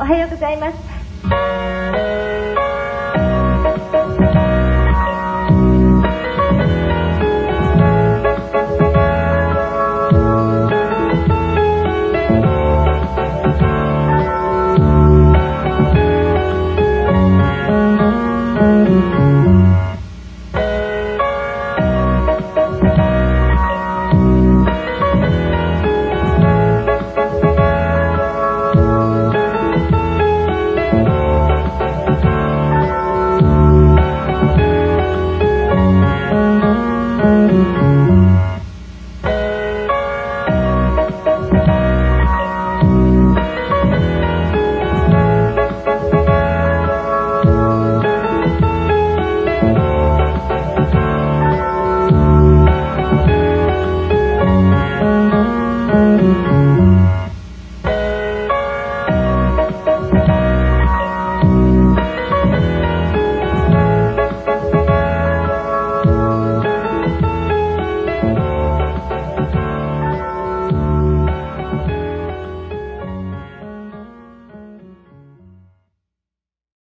おはようございます。thank mm -hmm. you